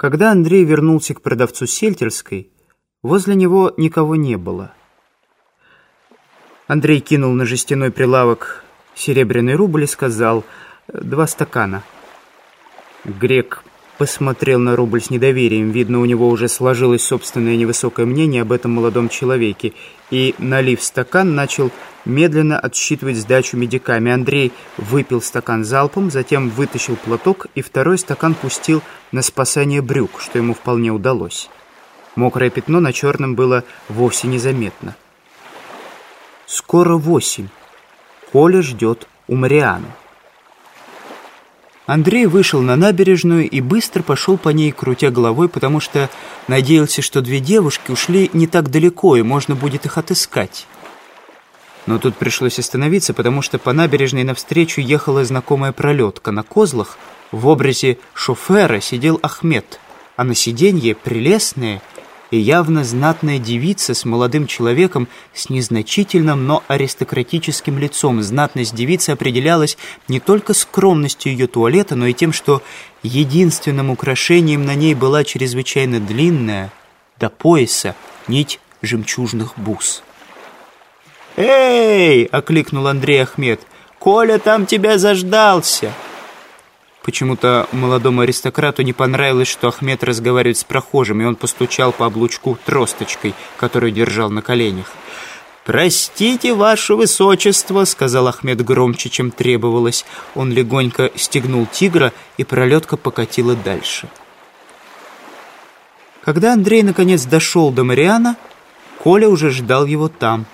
Когда Андрей вернулся к продавцу сельтерской, возле него никого не было. Андрей кинул на жестяной прилавок серебряный рубль и сказал «два стакана». Грек посмотрел на рубль с недоверием. Видно, у него уже сложилось собственное невысокое мнение об этом молодом человеке. И, налив стакан, начал медленно отсчитывать сдачу медиками. Андрей выпил стакан залпом, затем вытащил платок и второй стакан пустил на спасание брюк, что ему вполне удалось. Мокрое пятно на черном было вовсе незаметно. Скоро восемь. Коля ждет у Марианы. Андрей вышел на набережную и быстро пошел по ней, крутя головой, потому что надеялся, что две девушки ушли не так далеко, и можно будет их отыскать. Но тут пришлось остановиться, потому что по набережной навстречу ехала знакомая пролетка. На козлах в образе шофера сидел Ахмед, а на сиденье прелестная и явно знатная девица с молодым человеком с незначительным, но аристократическим лицом. Знатность девицы определялась не только скромностью ее туалета, но и тем, что единственным украшением на ней была чрезвычайно длинная, до пояса, нить жемчужных бус. «Эй!» — окликнул Андрей Ахмед. «Коля там тебя заждался!» Почему-то молодому аристократу не понравилось, что Ахмед разговаривает с прохожим, и он постучал по облучку тросточкой, которую держал на коленях. «Простите, ваше высочество», — сказал Ахмед громче, чем требовалось. Он легонько стегнул тигра, и пролетка покатила дальше. Когда Андрей наконец дошел до Мариана, Коля уже ждал его там.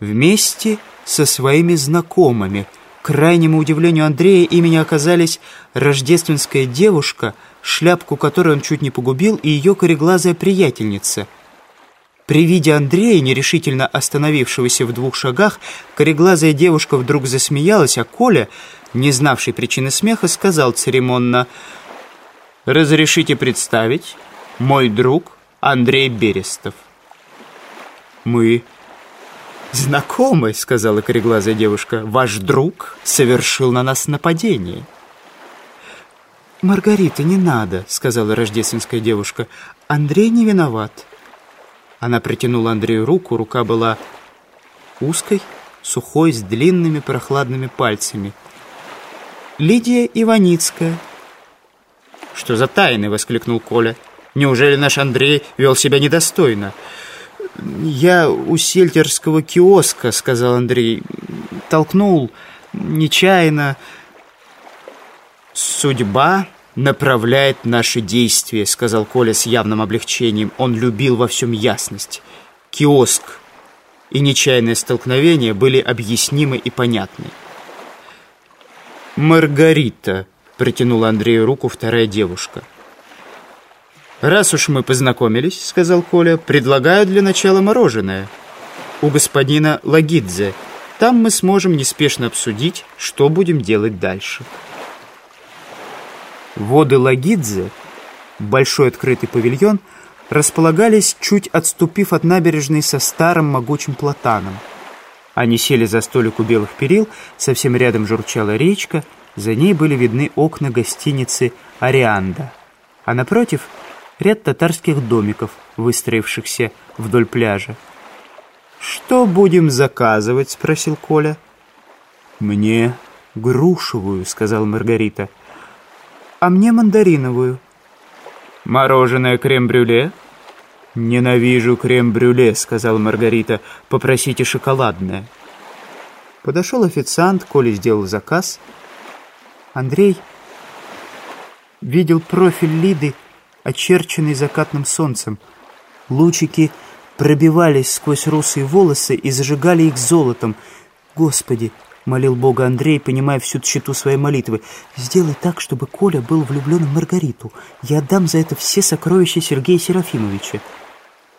Вместе со своими знакомыми — крайнему удивлению Андрея имени оказались рождественская девушка, шляпку которой он чуть не погубил, и ее кореглазая приятельница. При виде Андрея, нерешительно остановившегося в двух шагах, кореглазая девушка вдруг засмеялась, а Коля, не знавший причины смеха, сказал церемонно «Разрешите представить, мой друг Андрей Берестов». Мы «Знакомый», — сказала кореглазая девушка, — «ваш друг совершил на нас нападение». «Маргарита, не надо», — сказала рождественская девушка. «Андрей не виноват». Она протянула Андрею руку, рука была узкой, сухой, с длинными прохладными пальцами. «Лидия Иваницкая». «Что за тайны?» — воскликнул Коля. «Неужели наш Андрей вел себя недостойно?» «Я у сельтерского киоска», — сказал Андрей. «Толкнул нечаянно». «Судьба направляет наши действия», — сказал Коля с явным облегчением. Он любил во всем ясность. Киоск и нечаянное столкновение были объяснимы и понятны. «Маргарита», — протянула Андрею руку вторая девушка. «Раз уж мы познакомились, — сказал Коля, — предлагаю для начала мороженое. У господина Лагидзе. Там мы сможем неспешно обсудить, что будем делать дальше». Воды Лагидзе, большой открытый павильон, располагались, чуть отступив от набережной со старым могучим платаном. Они сели за столик у белых перил, совсем рядом журчала речка, за ней были видны окна гостиницы «Арианда». А напротив — ряд татарских домиков, выстроившихся вдоль пляжа. «Что будем заказывать?» — спросил Коля. «Мне грушевую», — сказал Маргарита. «А мне мандариновую». «Мороженое крем-брюле?» «Ненавижу крем-брюле», — сказала Маргарита. «Попросите шоколадное». Подошел официант, Коля сделал заказ. Андрей видел профиль Лиды очерченный закатным солнцем. Лучики пробивались сквозь русые волосы и зажигали их золотом. «Господи!» — молил Бога Андрей, понимая всю тщету своей молитвы. «Сделай так, чтобы Коля был влюблен в Маргариту. Я отдам за это все сокровища Сергея Серафимовича».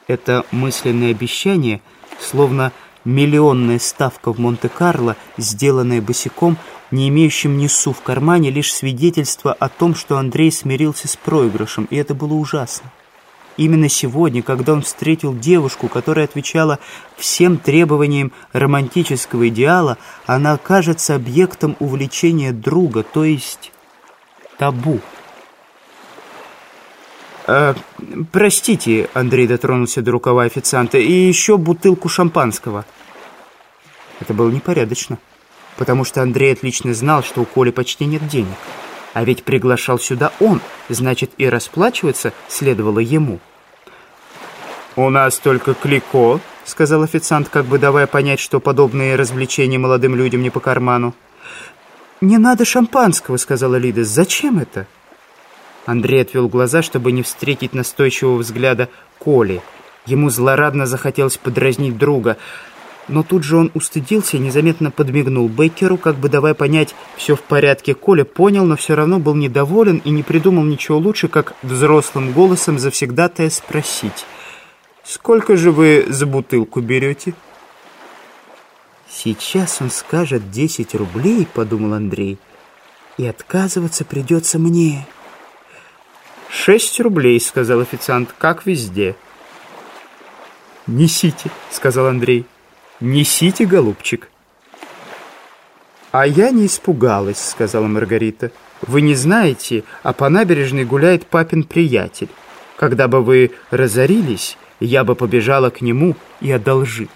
Это мысленное обещание, словно миллионная ставка в Монте-Карло, сделанная босиком, не имеющим несу в кармане, лишь свидетельство о том, что Андрей смирился с проигрышем, и это было ужасно. Именно сегодня, когда он встретил девушку, которая отвечала всем требованиям романтического идеала, она окажется объектом увлечения друга, то есть табу. Э, «Простите», — Андрей дотронулся до рукава официанта, «и еще бутылку шампанского». Это было непорядочно, потому что Андрей отлично знал, что у Коли почти нет денег. А ведь приглашал сюда он, значит, и расплачиваться следовало ему. «У нас только клико», — сказал официант, как бы давая понять, что подобные развлечения молодым людям не по карману. «Не надо шампанского», — сказала Лида. «Зачем это?» Андрей отвел глаза, чтобы не встретить настойчивого взгляда Коли. Ему злорадно захотелось подразнить друга, но тут же он устыдился и незаметно подмигнул Бейкеру, как бы давая понять, все в порядке. Коля понял, но все равно был недоволен и не придумал ничего лучше, как взрослым голосом завсегдатая спросить. «Сколько же вы за бутылку берете?» «Сейчас он скажет 10 рублей», — подумал Андрей, — «и отказываться придется мне». «Шесть рублей», — сказал официант, — «как везде». «Несите», — сказал Андрей. «Несите, голубчик». «А я не испугалась», — сказала Маргарита. «Вы не знаете, а по набережной гуляет папин приятель. Когда бы вы разорились, я бы побежала к нему и одолжила».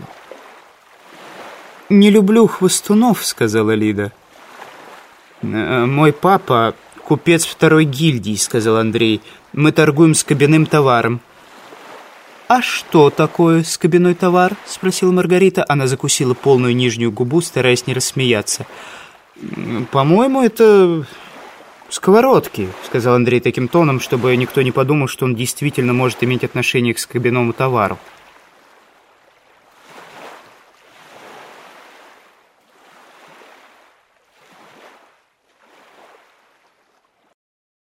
«Не люблю хвостунов», — сказала Лида. «Э, «Мой папа купец второй гильдии», — сказал Андрей. «Мы торгуем с кабинным товаром». «А что такое скобяной товар?» — спросила Маргарита. Она закусила полную нижнюю губу, стараясь не рассмеяться. «По-моему, это сковородки», — сказал Андрей таким тоном, чтобы никто не подумал, что он действительно может иметь отношение к скобяному товару.